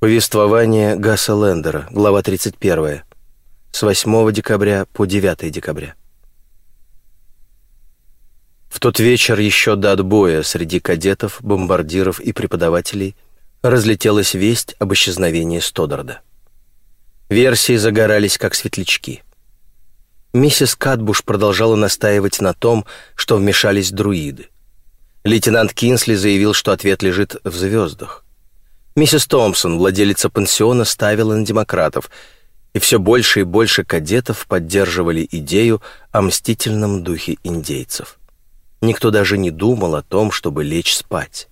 Повествование Гасса Лендера, глава 31, с 8 декабря по 9 декабря. В тот вечер еще до отбоя среди кадетов, бомбардиров и преподавателей разлетелась весть об исчезновении Стодарда. Версии загорались, как светлячки. Миссис Катбуш продолжала настаивать на том, что вмешались друиды. Лейтенант Кинсли заявил, что ответ лежит в звездах. Миссис Томпсон, владелица пансиона, ставила на демократов, и все больше и больше кадетов поддерживали идею о мстительном духе индейцев. Никто даже не думал о том, чтобы лечь спать.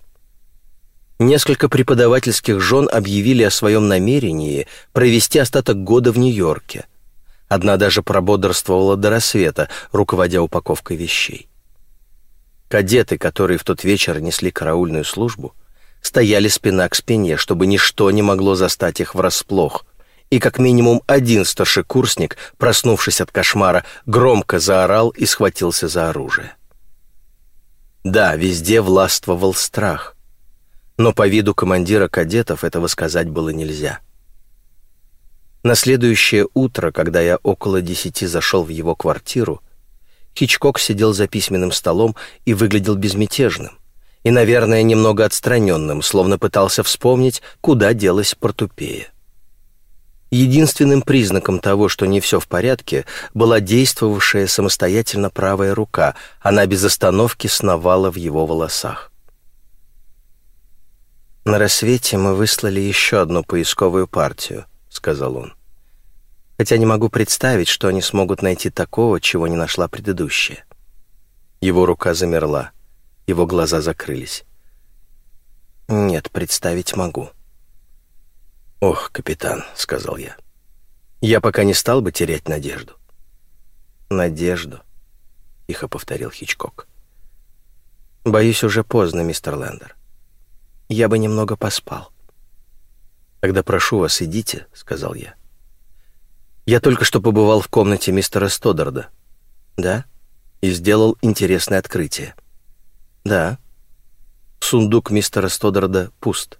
Несколько преподавательских жен объявили о своем намерении провести остаток года в Нью-Йорке. Одна даже прободрствовала до рассвета, руководя упаковкой вещей. Кадеты, которые в тот вечер несли караульную службу, стояли спина к спине, чтобы ничто не могло застать их врасплох, и как минимум один старшекурсник, проснувшись от кошмара, громко заорал и схватился за оружие. Да, везде властвовал страх, но по виду командира кадетов этого сказать было нельзя. На следующее утро, когда я около десяти зашел в его квартиру, Хичкок сидел за письменным столом и выглядел безмятежным и, наверное, немного отстраненным, словно пытался вспомнить, куда делась портупея. Единственным признаком того, что не все в порядке, была действовавшая самостоятельно правая рука, она без остановки сновала в его волосах. «На рассвете мы выслали еще одну поисковую партию», — сказал он. «Хотя не могу представить, что они смогут найти такого, чего не нашла предыдущая». Его рука замерла, его глаза закрылись. «Нет, представить могу». «Ох, капитан», — сказал я, — «я пока не стал бы терять надежду». «Надежду», — тихо повторил Хичкок. «Боюсь, уже поздно, мистер Лендер. Я бы немного поспал». «Тогда прошу вас, идите», — сказал я. «Я только что побывал в комнате мистера Стодарда». «Да?» «И сделал интересное открытие». «Да». Сундук мистера Стодарда пуст.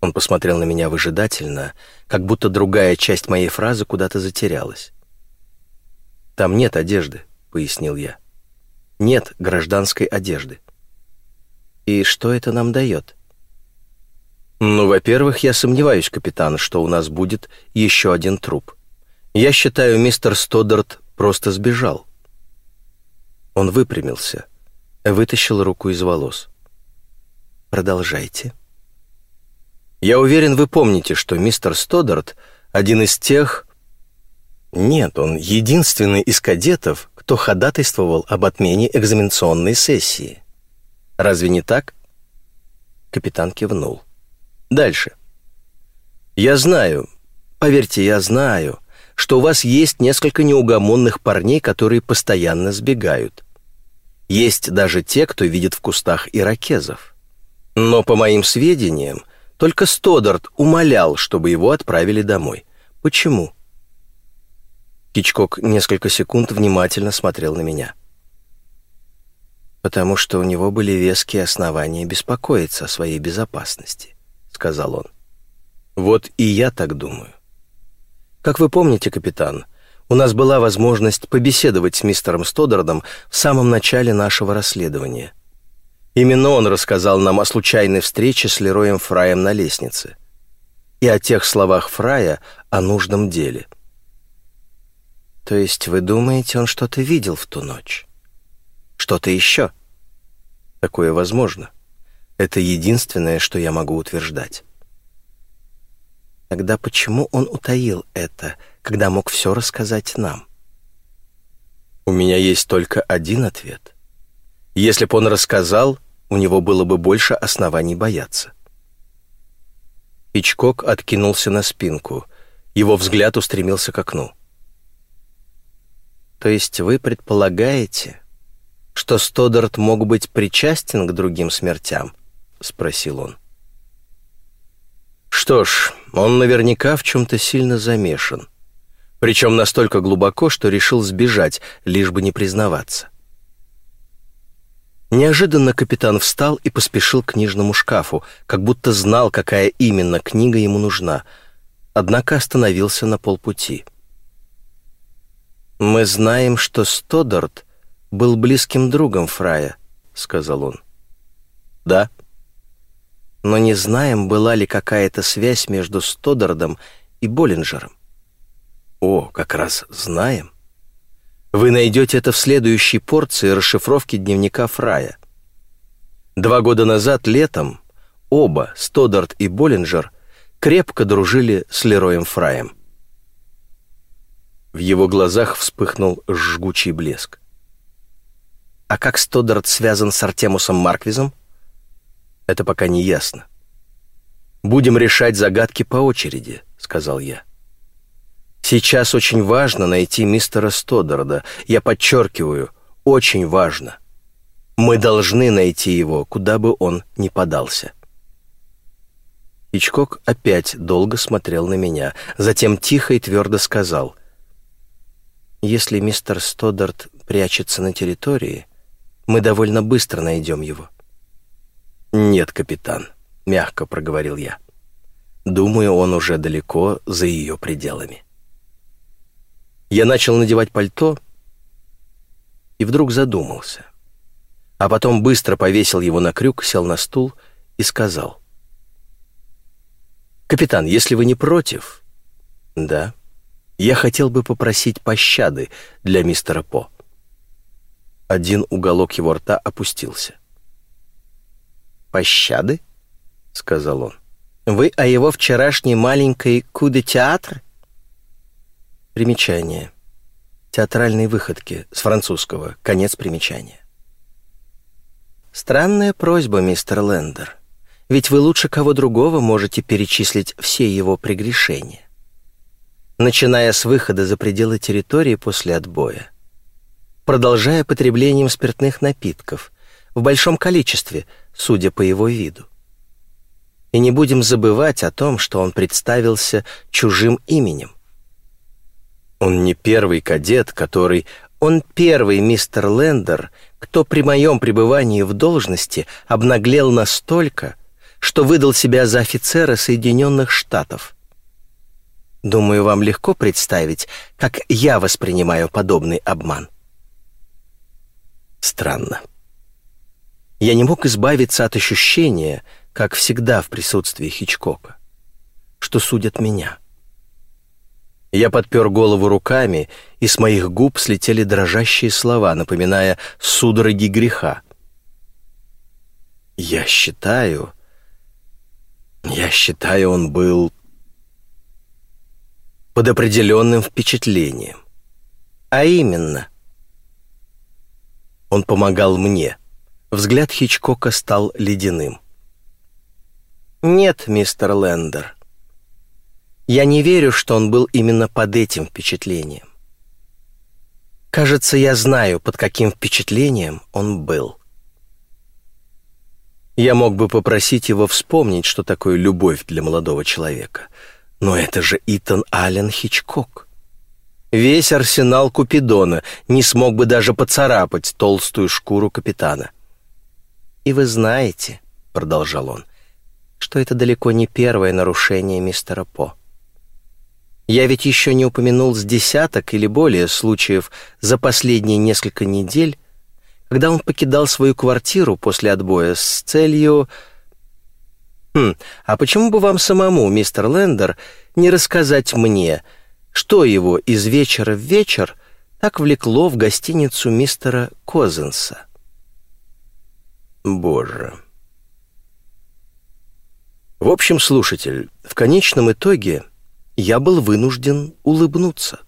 Он посмотрел на меня выжидательно, как будто другая часть моей фразы куда-то затерялась. «Там нет одежды», — пояснил я. «Нет гражданской одежды». «И что это нам дает?» «Ну, во-первых, я сомневаюсь, капитан, что у нас будет еще один труп. Я считаю, мистер Стодарт просто сбежал». Он выпрямился, вытащил руку из волос. «Продолжайте». Я уверен, вы помните, что мистер Стодарт — один из тех... Нет, он единственный из кадетов, кто ходатайствовал об отмене экзаменационной сессии. Разве не так? Капитан кивнул. Дальше. Я знаю, поверьте, я знаю, что у вас есть несколько неугомонных парней, которые постоянно сбегают. Есть даже те, кто видит в кустах иракезов. Но, по моим сведениям, только Стодарт умолял, чтобы его отправили домой. Почему? Кичкок несколько секунд внимательно смотрел на меня. «Потому что у него были веские основания беспокоиться о своей безопасности», — сказал он. «Вот и я так думаю. Как вы помните, капитан, у нас была возможность побеседовать с мистером Стодардом в самом начале нашего расследования — Именно он рассказал нам о случайной встрече с Лероем Фраем на лестнице и о тех словах Фрая о нужном деле. То есть вы думаете, он что-то видел в ту ночь? Что-то еще? Такое возможно. Это единственное, что я могу утверждать. Тогда почему он утаил это, когда мог все рассказать нам? У меня есть только один ответ. Если бы он рассказал, у него было бы больше оснований бояться. Ичкок откинулся на спинку. Его взгляд устремился к окну. «То есть вы предполагаете, что Стодарт мог быть причастен к другим смертям?» — спросил он. «Что ж, он наверняка в чем-то сильно замешан. Причем настолько глубоко, что решил сбежать, лишь бы не признаваться. Неожиданно капитан встал и поспешил к книжному шкафу, как будто знал, какая именно книга ему нужна, однако остановился на полпути. «Мы знаем, что Стодарт был близким другом Фрая», — сказал он. «Да». «Но не знаем, была ли какая-то связь между Стодардом и Боллинджером». «О, как раз знаем». Вы найдете это в следующей порции расшифровки дневника Фрая. Два года назад, летом, оба, Стодарт и Боллинджер, крепко дружили с Лероем Фраем. В его глазах вспыхнул жгучий блеск. А как Стодарт связан с Артемусом Марквизом? Это пока не ясно. «Будем решать загадки по очереди», — сказал я. Сейчас очень важно найти мистера Стодарда. Я подчеркиваю, очень важно. Мы должны найти его, куда бы он ни подался. Ичкок опять долго смотрел на меня, затем тихо и твердо сказал. «Если мистер Стодард прячется на территории, мы довольно быстро найдем его». «Нет, капитан», — мягко проговорил я. «Думаю, он уже далеко за ее пределами». Я начал надевать пальто и вдруг задумался. А потом быстро повесил его на крюк, сел на стул и сказал. «Капитан, если вы не против...» «Да. Я хотел бы попросить пощады для мистера По». Один уголок его рта опустился. «Пощады?» — сказал он. «Вы о его вчерашней маленькой куде-театр?» Примечание. Театральные выходки с французского. Конец примечания. Странная просьба, мистер Лендер. Ведь вы лучше кого другого можете перечислить все его прегрешения. Начиная с выхода за пределы территории после отбоя, продолжая потреблением спиртных напитков в большом количестве, судя по его виду. И не будем забывать о том, что он представился чужим именем — он не первый кадет, который... Он первый мистер Лендер, кто при моем пребывании в должности обнаглел настолько, что выдал себя за офицера Соединенных Штатов. Думаю, вам легко представить, как я воспринимаю подобный обман. Странно. Я не мог избавиться от ощущения, как всегда в присутствии Хичкока, что судят меня. Я подпер голову руками, и с моих губ слетели дрожащие слова, напоминая судороги греха. «Я считаю... Я считаю, он был под определенным впечатлением. А именно...» Он помогал мне. Взгляд Хичкока стал ледяным. «Нет, мистер Лендер, я не верю, что он был именно под этим впечатлением. Кажется, я знаю, под каким впечатлением он был. Я мог бы попросить его вспомнить, что такое любовь для молодого человека. Но это же Итан Аллен Хичкок. Весь арсенал Купидона не смог бы даже поцарапать толстую шкуру капитана. «И вы знаете», — продолжал он, — «что это далеко не первое нарушение мистера По». Я ведь еще не упомянул с десяток или более случаев за последние несколько недель, когда он покидал свою квартиру после отбоя с целью... Хм, а почему бы вам самому, мистер Лендер, не рассказать мне, что его из вечера в вечер так влекло в гостиницу мистера Козенса? Боже. В общем, слушатель, в конечном итоге я был вынужден улыбнуться.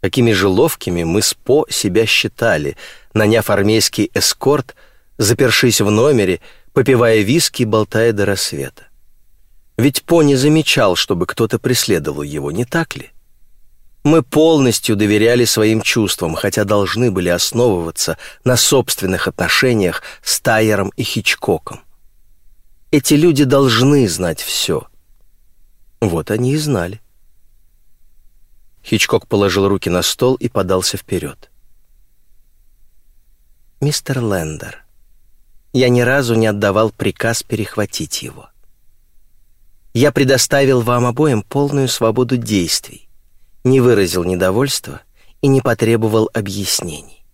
Какими же ловкими мы с По себя считали, наняв армейский эскорт, запершись в номере, попивая виски и болтая до рассвета. Ведь По не замечал, чтобы кто-то преследовал его, не так ли? Мы полностью доверяли своим чувствам, хотя должны были основываться на собственных отношениях с Тайером и Хичкоком. Эти люди должны знать все — вот они и знали. Хичкок положил руки на стол и подался вперед. «Мистер Лендер, я ни разу не отдавал приказ перехватить его. Я предоставил вам обоим полную свободу действий, не выразил недовольства и не потребовал объяснений.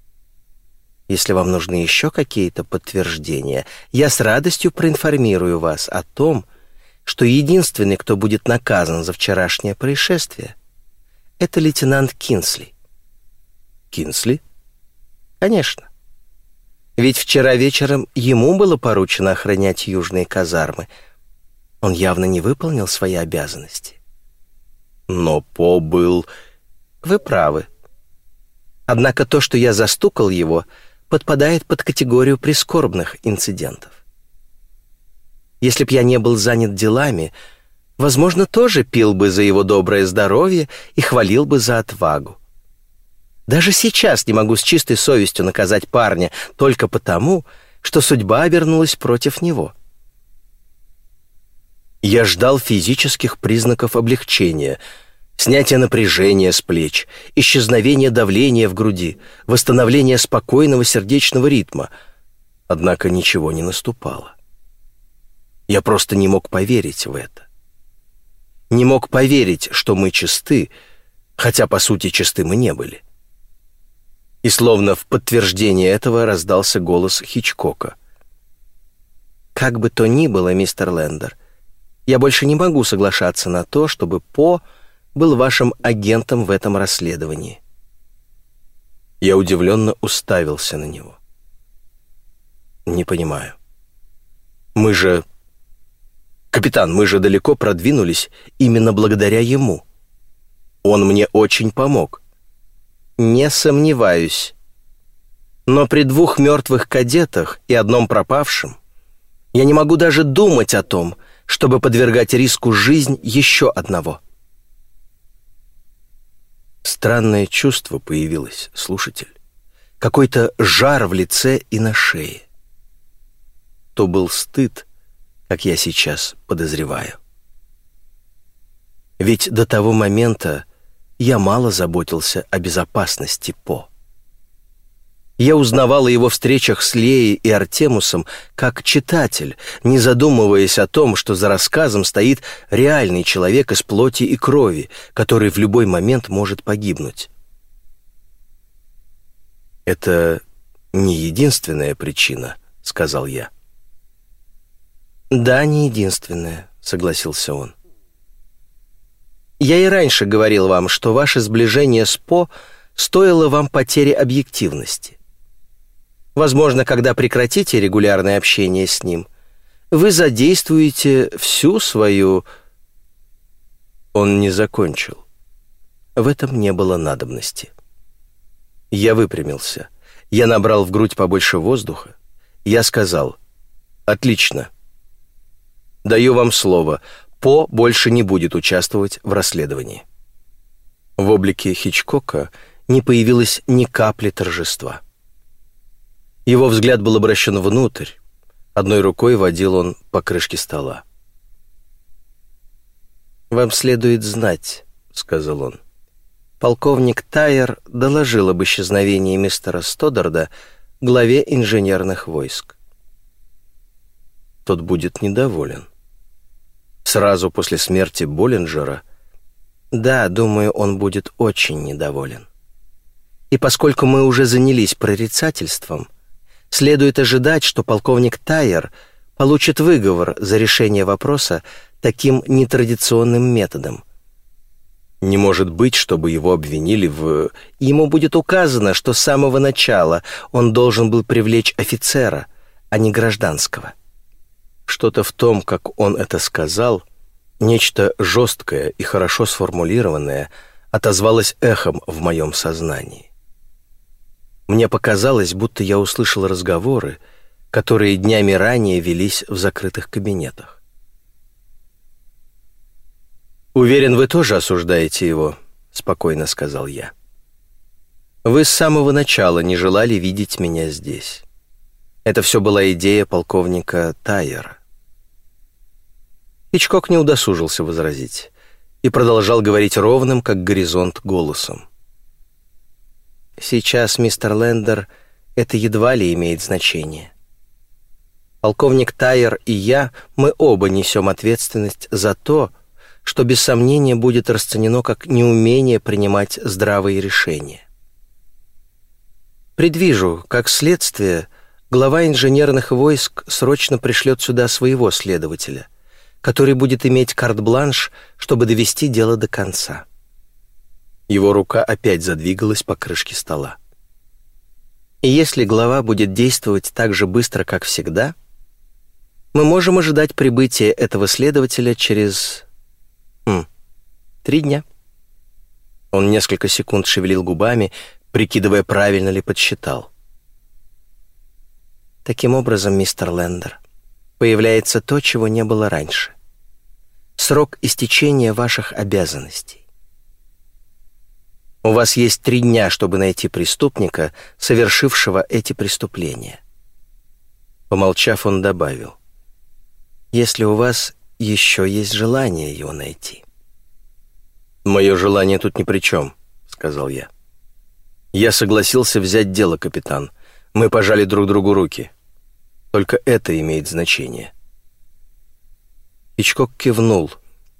Если вам нужны еще какие-то подтверждения, я с радостью проинформирую вас о том, что единственный, кто будет наказан за вчерашнее происшествие, это лейтенант Кинсли. Кинсли? Конечно. Ведь вчера вечером ему было поручено охранять южные казармы. Он явно не выполнил свои обязанности. Но По был... Вы правы. Однако то, что я застукал его, подпадает под категорию прискорбных инцидентов. Если б я не был занят делами, возможно, тоже пил бы за его доброе здоровье и хвалил бы за отвагу. Даже сейчас не могу с чистой совестью наказать парня только потому, что судьба обернулась против него. Я ждал физических признаков облегчения, снятия напряжения с плеч, исчезновения давления в груди, восстановления спокойного сердечного ритма. Однако ничего не наступало. Я просто не мог поверить в это. Не мог поверить, что мы чисты, хотя, по сути, чисты мы не были. И словно в подтверждение этого раздался голос Хичкока. «Как бы то ни было, мистер Лендер, я больше не могу соглашаться на то, чтобы По был вашим агентом в этом расследовании». Я удивленно уставился на него. «Не понимаю. Мы же «Капитан, мы же далеко продвинулись именно благодаря ему. Он мне очень помог». «Не сомневаюсь. Но при двух мертвых кадетах и одном пропавшем я не могу даже думать о том, чтобы подвергать риску жизнь еще одного». Странное чувство появилось, слушатель. Какой-то жар в лице и на шее. То был стыд, как я сейчас подозреваю. Ведь до того момента я мало заботился о безопасности По. Я узнавал о его встречах с Леей и Артемусом как читатель, не задумываясь о том, что за рассказом стоит реальный человек из плоти и крови, который в любой момент может погибнуть. «Это не единственная причина», — сказал я. «Да, не единственное», — согласился он. «Я и раньше говорил вам, что ваше сближение с По стоило вам потери объективности. Возможно, когда прекратите регулярное общение с ним, вы задействуете всю свою...» Он не закончил. В этом не было надобности. Я выпрямился. Я набрал в грудь побольше воздуха. Я сказал «Отлично, Даю вам слово, По больше не будет участвовать в расследовании». В облике Хичкока не появилось ни капли торжества. Его взгляд был обращен внутрь. Одной рукой водил он по крышке стола. «Вам следует знать», — сказал он. Полковник Тайер доложил об исчезновении мистера Стодарда главе инженерных войск. Тот будет недоволен сразу после смерти Боллинджера, да, думаю, он будет очень недоволен. И поскольку мы уже занялись прорицательством, следует ожидать, что полковник Тайер получит выговор за решение вопроса таким нетрадиционным методом. Не может быть, чтобы его обвинили в... Ему будет указано, что с самого начала он должен был привлечь офицера, а не гражданского. Что-то в том, как он это сказал, нечто жесткое и хорошо сформулированное, отозвалось эхом в моем сознании. Мне показалось, будто я услышал разговоры, которые днями ранее велись в закрытых кабинетах. «Уверен, вы тоже осуждаете его», — спокойно сказал я. «Вы с самого начала не желали видеть меня здесь. Это все была идея полковника Тайера. Хичкок не удосужился возразить и продолжал говорить ровным, как горизонт, голосом. «Сейчас, мистер Лендер, это едва ли имеет значение. Полковник Тайер и я, мы оба несем ответственность за то, что без сомнения будет расценено как неумение принимать здравые решения. Предвижу, как следствие, глава инженерных войск срочно пришлет сюда своего следователя, который будет иметь карт-бланш, чтобы довести дело до конца. Его рука опять задвигалась по крышке стола. И если глава будет действовать так же быстро, как всегда, мы можем ожидать прибытия этого следователя через... Хм, три дня. Он несколько секунд шевелил губами, прикидывая, правильно ли подсчитал. Таким образом, мистер Лендер, появляется то, чего не было раньше. Срок истечения ваших обязанностей. У вас есть три дня, чтобы найти преступника, совершившего эти преступления. Помолчав, он добавил. Если у вас еще есть желание его найти. «Мое желание тут ни при чем», — сказал я. Я согласился взять дело, капитан. Мы пожали друг другу руки. Только это имеет значение. Ичкок кивнул,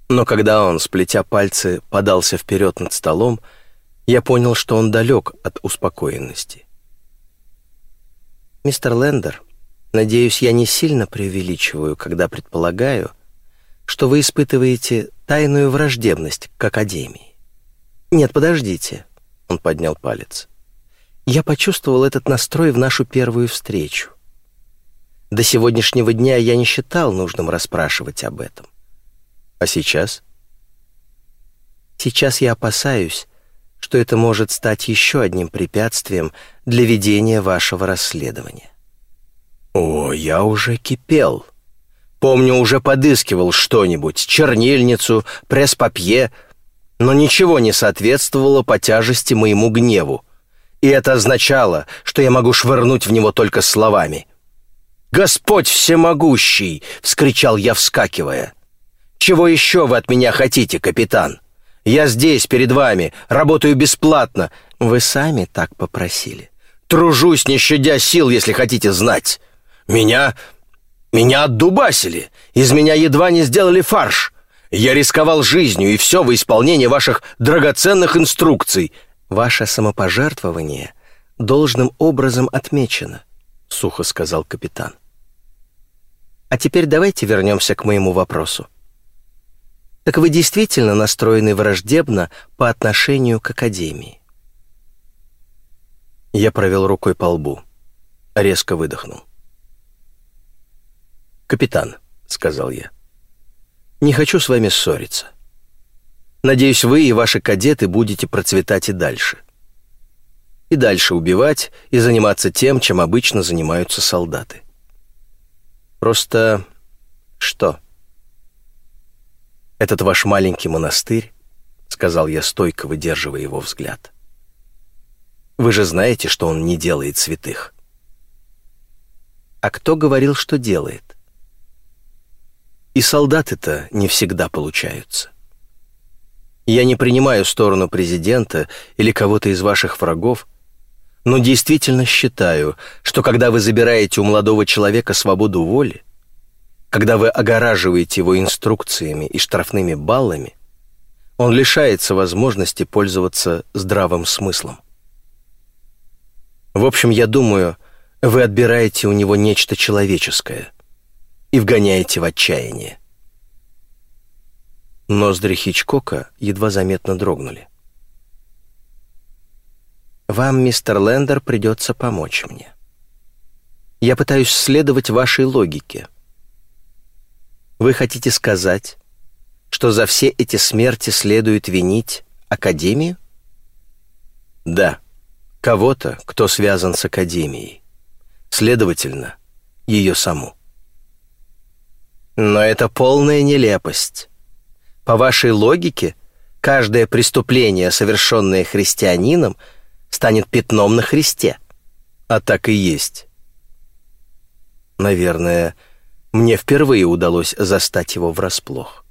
но когда он, сплетя пальцы, подался вперед над столом, я понял, что он далек от успокоенности. «Мистер Лендер, надеюсь, я не сильно преувеличиваю, когда предполагаю, что вы испытываете тайную враждебность к Академии. Нет, подождите. Он поднял палец. Я почувствовал этот настрой в нашу первую встречу. До сегодняшнего дня я не считал нужным расспрашивать об этом. А сейчас? Сейчас я опасаюсь, что это может стать еще одним препятствием для ведения вашего расследования. О, я уже кипел. Помню, уже подыскивал что-нибудь, чернильницу, пресс-папье, но ничего не соответствовало по тяжести моему гневу, и это означало, что я могу швырнуть в него только словами. «Господь всемогущий!» — вскричал я, вскакивая. «Чего еще вы от меня хотите, капитан? Я здесь, перед вами, работаю бесплатно. Вы сами так попросили». «Тружусь, не щадя сил, если хотите знать. Меня... меня отдубасили. Из меня едва не сделали фарш. Я рисковал жизнью, и все во исполнение ваших драгоценных инструкций. Ваше самопожертвование должным образом отмечено, сухо сказал капитан. А теперь давайте вернемся к моему вопросу. Так вы действительно настроены враждебно по отношению к Академии? Я провел рукой по лбу, резко выдохнул. «Капитан», — сказал я, не хочу с вами ссориться. Надеюсь, вы и ваши кадеты будете процветать и дальше. И дальше убивать и заниматься тем, чем обычно занимаются солдаты. Просто что? Этот ваш маленький монастырь, сказал я стойко, выдерживая его взгляд. Вы же знаете, что он не делает святых. А кто говорил, что делает? И солдаты-то не всегда получаются. Я не принимаю сторону президента или кого-то из ваших врагов, но действительно считаю, что когда вы забираете у молодого человека свободу воли, когда вы огораживаете его инструкциями и штрафными баллами, он лишается возможности пользоваться здравым смыслом. В общем, я думаю, вы отбираете у него нечто человеческое, и вгоняете в отчаяние. Ноздри Хичкока едва заметно дрогнули. «Вам, мистер Лендер, придется помочь мне. Я пытаюсь следовать вашей логике. Вы хотите сказать, что за все эти смерти следует винить Академию?» «Да, кого-то, кто связан с Академией. Следовательно, ее саму». Но это полная нелепость. По вашей логике, каждое преступление, совершенное христианином, станет пятном на Христе. А так и есть. Наверное, мне впервые удалось застать его врасплох.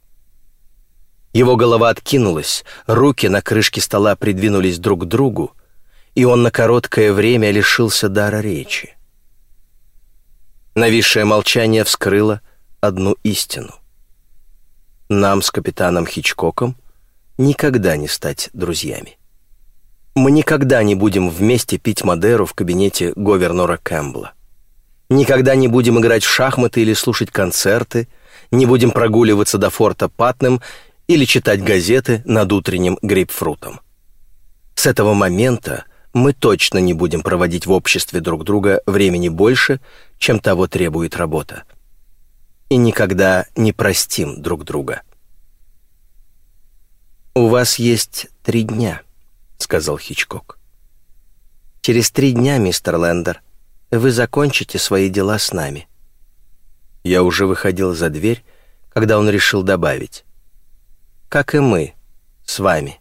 Его голова откинулась, руки на крышке стола придвинулись друг к другу, и он на короткое время лишился дара речи. Нависшее молчание вскрыло одну истину. Нам с капитаном Хичкоком никогда не стать друзьями. Мы никогда не будем вместе пить Мадеру в кабинете говернора Кэмпбелла. Никогда не будем играть в шахматы или слушать концерты, не будем прогуливаться до форта Патным или читать газеты над утренним грейпфрутом. С этого момента мы точно не будем проводить в обществе друг друга времени больше, чем того требует работа. И никогда не простим друг друга. «У вас есть три дня», — сказал Хичкок. «Через три дня, мистер Лендер, вы закончите свои дела с нами». Я уже выходил за дверь, когда он решил добавить. «Как и мы, с вами».